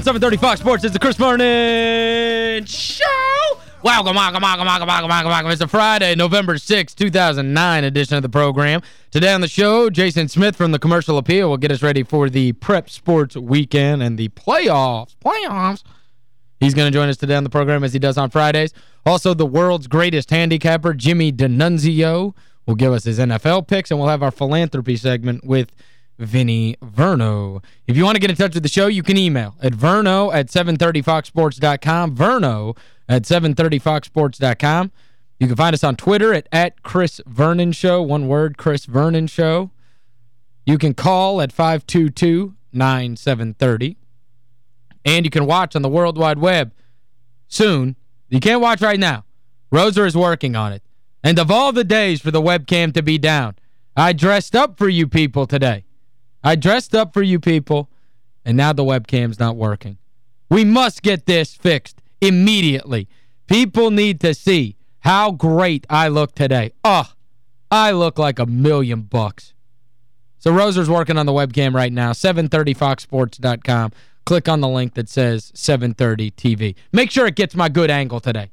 305 on 730 Fox Sports. It's the Chris Vernon Show. Welcome, welcome, welcome, welcome, welcome, welcome, welcome. It's a Friday, November 6, 2009 edition of the program. Today on the show, Jason Smith from the Commercial Appeal will get us ready for the Prep Sports Weekend and the playoffs. Playoffs. He's going to join us today on the program as he does on Fridays. Also, the world's greatest handicapper, Jimmy D'Annunzio, will give us his NFL picks, and we'll have our philanthropy segment with Vinny Verno. If you want to get in touch with the show, you can email at verno at 730foxsports.com, verno at 730foxsports.com. You can find us on Twitter at, at Chris Vernon Show, one word, Chris Vernon Show. You can call at 522-9730. And you can watch on the World Wide Web soon. You can't watch right now. Roser is working on it. And of all the days for the webcam to be down, I dressed up for you people today. I dressed up for you people, and now the webcam's not working. We must get this fixed immediately. People need to see how great I look today. Oh, I look like a million bucks. So Roser's working on the webcam right now, 730foxsports.com. Click on the link that says 730 TV. Make sure it gets my good angle today.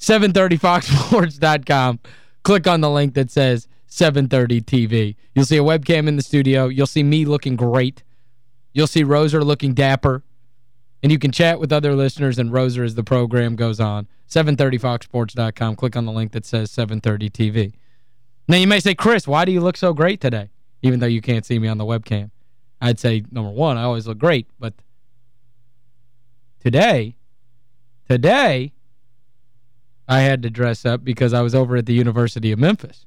730foxsports.com. Click on the link that says 730 TV. You'll see a webcam in the studio. You'll see me looking great. You'll see Roser looking dapper. And you can chat with other listeners and Roser as the program goes on. 730foxsports.com. Click on the link that says 730 TV. Now, you may say, Chris, why do you look so great today? Even though you can't see me on the webcam. I'd say, number one, I always look great. But today, today, I had to dress up because I was over at the University of Memphis.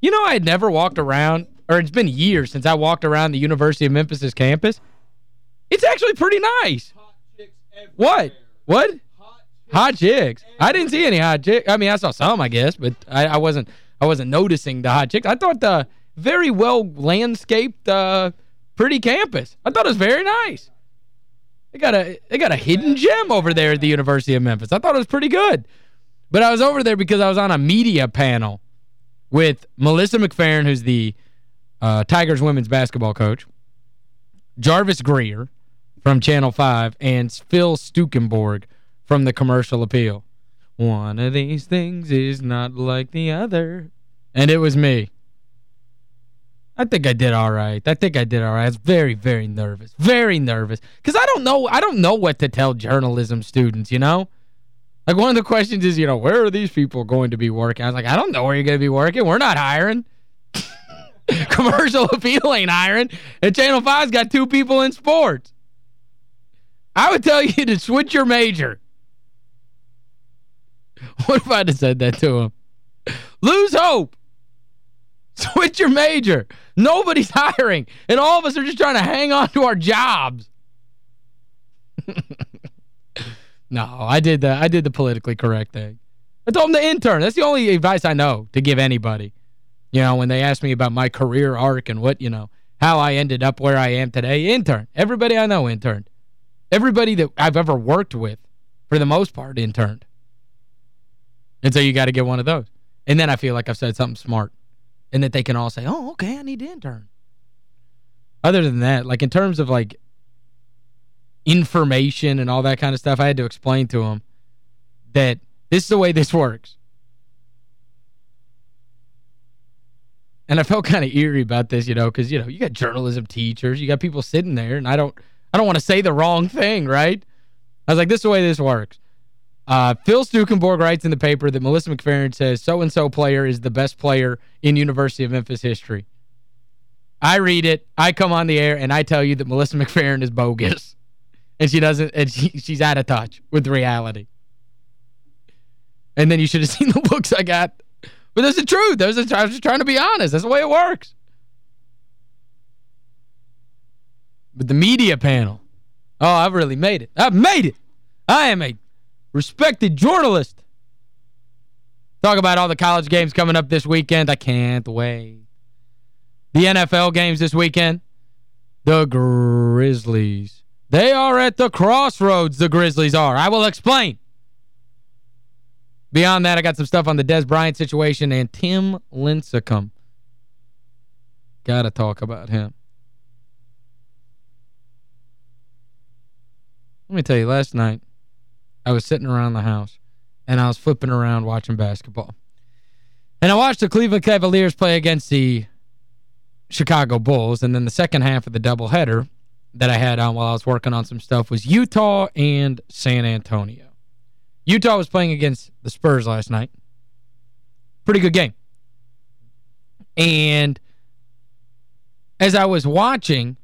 You know, I had never walked around, or it's been years since I walked around the University of Memphis's campus. It's actually pretty nice. What? What? Hot chicks. I didn't see any hot chicks. I mean, I saw some, I guess, but I, I wasn't I wasn't noticing the hot chicks. I thought the very well landscaped uh, pretty campus. I thought it was very nice. They got a they got a hidden gem over there at the University of Memphis. I thought it was pretty good. But I was over there because I was on a media panel with Melissa McFerrin, who's the uh, Tigers women's basketball coach, Jarvis Greer from Channel 5, and Phil Stukenborg from the Commercial Appeal. One of these things is not like the other. And it was me. I think I did all right. I think I did all right. I was very, very nervous. Very nervous. Because I don't know I don't know what to tell journalism students, you know? Like, one of the questions is, you know, where are these people going to be working? I was like, I don't know where you're going to be working. We're not hiring. Commercial appeal ain't hiring. And Channel 5's got two people in sports. I would tell you to switch your major. What if I had said that to him? Lose hope. Switch your major. Nobody's hiring. And all of us are just trying to hang on to our jobs. no, I did the I did the politically correct thing. I told him the intern. That's the only advice I know to give anybody. You know, when they ask me about my career arc and what, you know, how I ended up where I am today, intern. Everybody I know interned. Everybody that I've ever worked with, for the most part, interned. And so you got to get one of those. And then I feel like I've said something smart. And that they can all say, oh, okay, I need to intern. Other than that, like in terms of like information and all that kind of stuff, I had to explain to them that this is the way this works. And I felt kind of eerie about this, you know, because, you know, you got journalism teachers, you got people sitting there, and I don't I don't want to say the wrong thing, right? I was like, this is the way this works. Uh, Phil Stukenborg writes in the paper that Melissa McFerrin says so-and-so player is the best player in University of Memphis history. I read it, I come on the air, and I tell you that Melissa McFerrin is bogus. And she doesn't, and she, she's out of touch with reality. And then you should have seen the looks I got. But that's the truth. There's a, I was just trying to be honest. That's the way it works. But the media panel, oh, I've really made it. I've made it. I am a respected journalist. Talk about all the college games coming up this weekend. I can't wait. The NFL games this weekend. The Grizzlies. They are at the crossroads, the Grizzlies are. I will explain. Beyond that, I got some stuff on the Dez Bryant situation and Tim Lincecum. Got to talk about him. let me tell you, last night I was sitting around the house and I was flipping around watching basketball. And I watched the Cleveland Cavaliers play against the Chicago Bulls, and then the second half of the doubleheader that I had on while I was working on some stuff was Utah and San Antonio. Utah was playing against the Spurs last night. Pretty good game. And as I was watching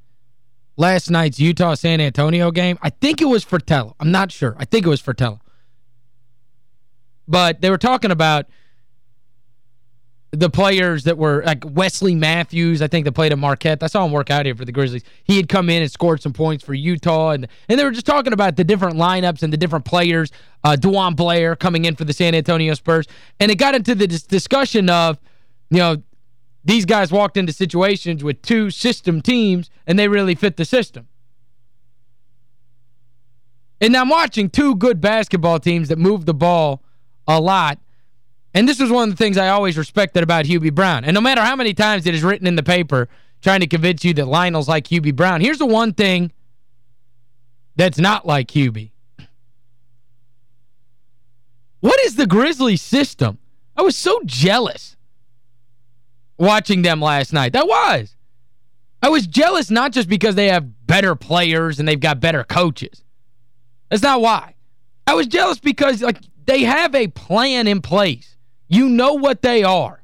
last night's Utah-San Antonio game, I think it was Fratello. I'm not sure. I think it was Fratello. But they were talking about the players that were like Wesley Matthews, I think they played at Marquette. I saw him work out here for the Grizzlies. He had come in and scored some points for Utah and and they were just talking about the different lineups and the different players. Uh Blair coming in for the San Antonio Spurs and it got into the dis discussion of you know these guys walked into situations with two system teams and they really fit the system. And I'm watching two good basketball teams that move the ball a lot and this was one of the things I always respected about Hubie Brown. And no matter how many times it is written in the paper trying to convince you that Lionel's like Hubie Brown, here's the one thing that's not like Hubie. What is the Grizzlies system? I was so jealous watching them last night. That was. I was jealous not just because they have better players and they've got better coaches. That's not why. I was jealous because like they have a plan in place. You know what they are.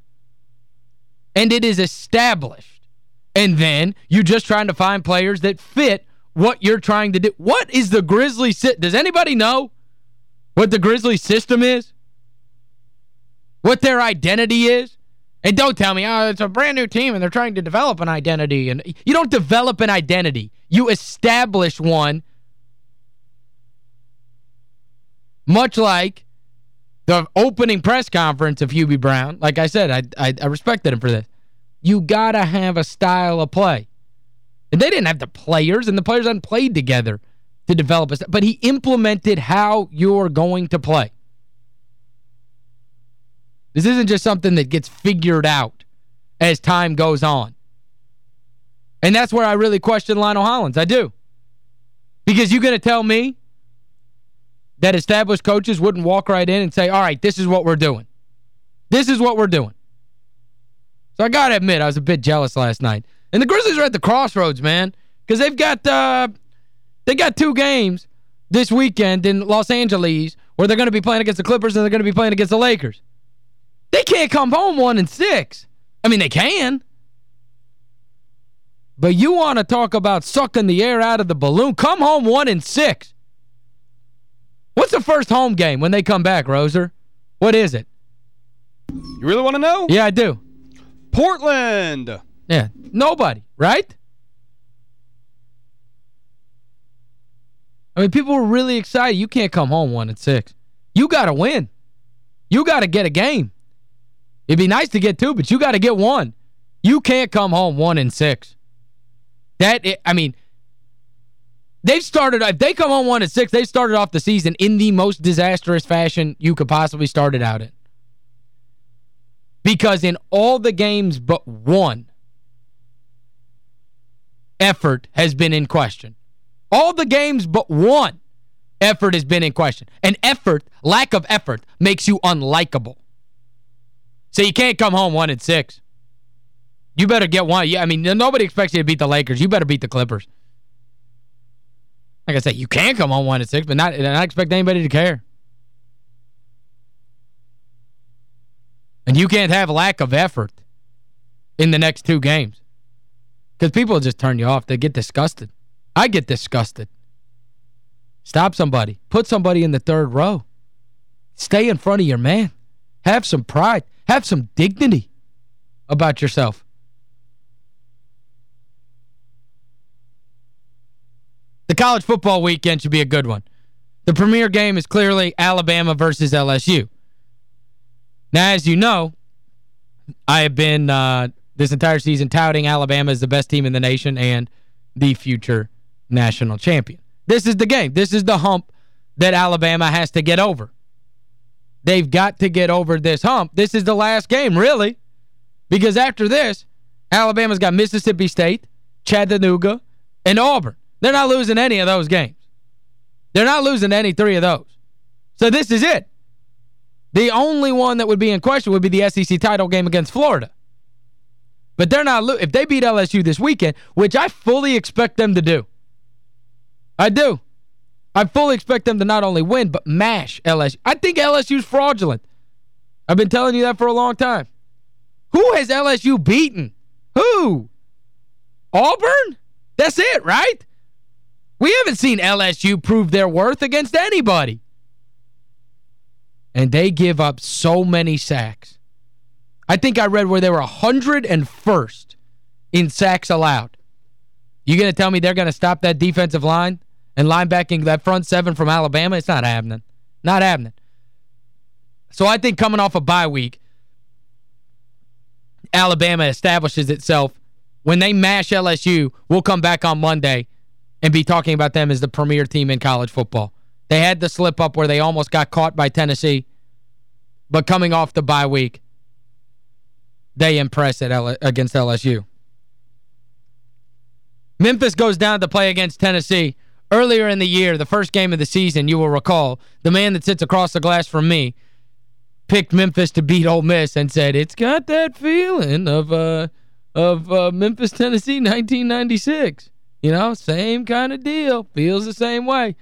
And it is established. And then you're just trying to find players that fit what you're trying to do. What is the Grizzly? Does anybody know what the Grizzly system is? What their identity is? And don't tell me, oh, it's a brand new team and they're trying to develop an identity. and You don't develop an identity. You establish one much like the opening press conference of Hubie Brown, like I said, I, I, I respected him for this. You got to have a style of play. And they didn't have the players, and the players hadn't played together to develop a But he implemented how you're going to play. This isn't just something that gets figured out as time goes on. And that's where I really question Lionel Hollins. I do. Because you're going to tell me that established coaches wouldn't walk right in and say, all right, this is what we're doing. This is what we're doing. So I got to admit, I was a bit jealous last night. And the Grizzlies are at the crossroads, man, because they've got uh, they got two games this weekend in Los Angeles where they're going to be playing against the Clippers and they're going to be playing against the Lakers. They can't come home one and six. I mean, they can. But you want to talk about sucking the air out of the balloon. Come home one and six. What's the first home game when they come back, Roser? What is it? You really want to know? Yeah, I do. Portland. Yeah, nobody, right? I mean, people were really excited. You can't come home one and six. You got to win. You got to get a game. It'd be nice to get two, but you got to get one. You can't come home one and six. That, I mean, They've started, if they come on 1 and 6, they started off the season in the most disastrous fashion you could possibly start it out in. Because in all the games but one, effort has been in question. All the games but one, effort has been in question. And effort, lack of effort, makes you unlikable. So you can't come home 1 and 6. You better get one. Yeah, I mean, nobody expects you to beat the Lakers. You better beat the Clippers. Like I said, you can come on 1 and 6, but not, not expect anybody to care. And you can't have lack of effort in the next two games. Because people just turn you off. They get disgusted. I get disgusted. Stop somebody. Put somebody in the third row. Stay in front of your man. Have some pride. Have some dignity about yourself. College football weekend should be a good one. The premier game is clearly Alabama versus LSU. Now, as you know, I have been uh, this entire season touting Alabama as the best team in the nation and the future national champion. This is the game. This is the hump that Alabama has to get over. They've got to get over this hump. This is the last game, really. Because after this, Alabama's got Mississippi State, Chattanooga, and Auburn. They're not losing any of those games. They're not losing any three of those. So this is it. The only one that would be in question would be the SEC title game against Florida. But they're not if they beat LSU this weekend, which I fully expect them to do. I do. I fully expect them to not only win, but mash LSU. I think LSU's fraudulent. I've been telling you that for a long time. Who has LSU beaten? Who? Auburn? That's it, right? We haven't seen LSU prove their worth against anybody. And they give up so many sacks. I think I read where they were 101st in sacks allowed. You going to tell me they're going to stop that defensive line and linebacking that front seven from Alabama? It's not happening. Not happening. So I think coming off a bye week, Alabama establishes itself. When they mash LSU, we'll come back on Monday and be talking about them as the premier team in college football. They had the slip up where they almost got caught by Tennessee. But coming off the bye week, they impress at L against LSU. Memphis goes down to play against Tennessee. Earlier in the year, the first game of the season, you will recall, the man that sits across the glass from me picked Memphis to beat Ole Miss and said, it's got that feeling of uh of uh, Memphis, Tennessee, 1996. You know, same kind of deal. Feels the same way.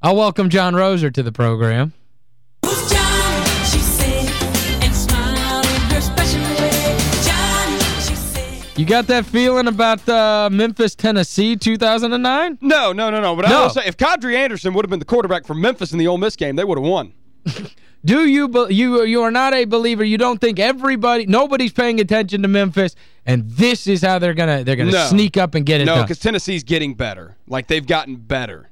I'll welcome John Roser to the program. You got that feeling about uh, Memphis, Tennessee 2009? No, no, no, no. But no. I will say, if Kadri Anderson would have been the quarterback for Memphis in the Ole Miss game, they would have won. Do you you you are not a believer? You don't think everybody nobody's paying attention to Memphis and this is how they're going to they're going to no. sneak up and get it No, cuz Tennessee's getting better. Like they've gotten better.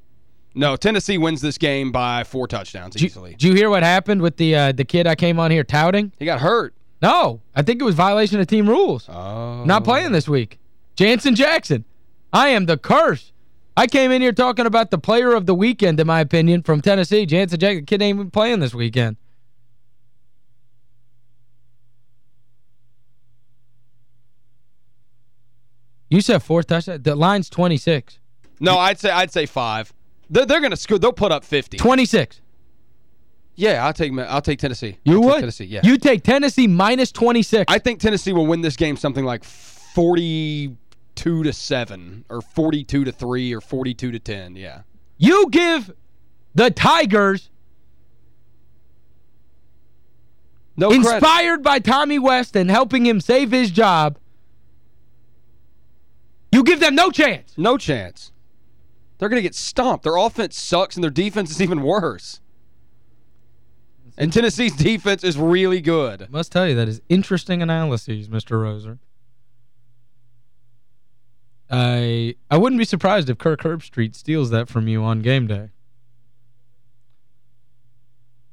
No, Tennessee wins this game by four touchdowns easily. Did you hear what happened with the uh, the kid I came on here touting? He got hurt. No, I think it was violation of team rules. Oh. Not playing this week. Janzen Jackson. I am the curse. I came in here talking about the player of the weekend, in my opinion, from Tennessee. Janzen Jackson. The kid ain't even playing this weekend. You said four touchdowns. The line's 26. No, I'd say I'd say five. They're, they're going to score. They'll put up 50. 26. Yeah, I'll take I'll take Tennessee. You I'll would? Tennessee, yeah. You take Tennessee minus 26. I think Tennessee will win this game something like 42 to 7 or 42 to 3 or 42 to 10, yeah. You give the Tigers no inspired credit. by Tommy West and helping him save his job. You give them no chance. No chance. They're going to get stomped. Their offense sucks and their defense is even worse. And Tennessee's defense is really good. I must tell you, that is interesting analyses, Mr. Roser. I I wouldn't be surprised if Kirk Herbstreit steals that from you on game day.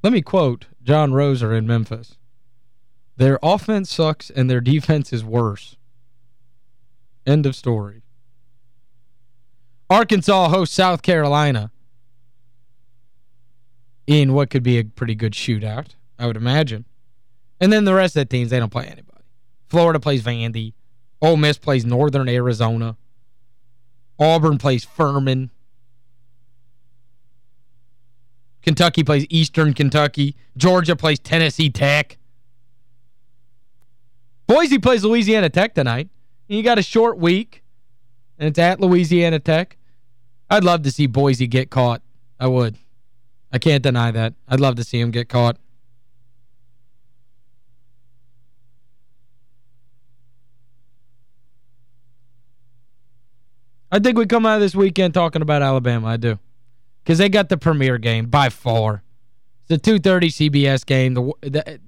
Let me quote John Roser in Memphis. Their offense sucks and their defense is worse. End of story. Arkansas hosts South Carolina in what could be a pretty good shootout, I would imagine. And then the rest of the teams, they don't play anybody. Florida plays Vandy. Ole Miss plays Northern Arizona. Auburn plays Furman. Kentucky plays Eastern Kentucky. Georgia plays Tennessee Tech. Boise plays Louisiana Tech tonight. You got a short week, and it's at Louisiana Tech. I'd love to see Boise get caught. I would. I can't deny that. I'd love to see him get caught. I think we come out of this weekend talking about Alabama. I do. Because they got the premier game by far. It's a 2.30 CBS game. The, the,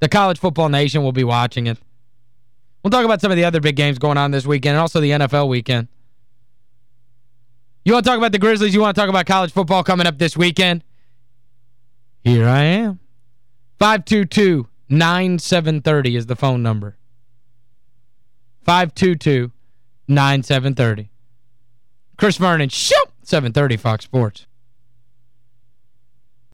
the College Football Nation will be watching it. We'll talk about some of the other big games going on this weekend and also the NFL weekend. You want to talk about the Grizzlies? You want to talk about college football coming up this weekend? Here I am. 522-9730 is the phone number. 522-9730. Chris Vernon, shoot! 730 Fox Sports.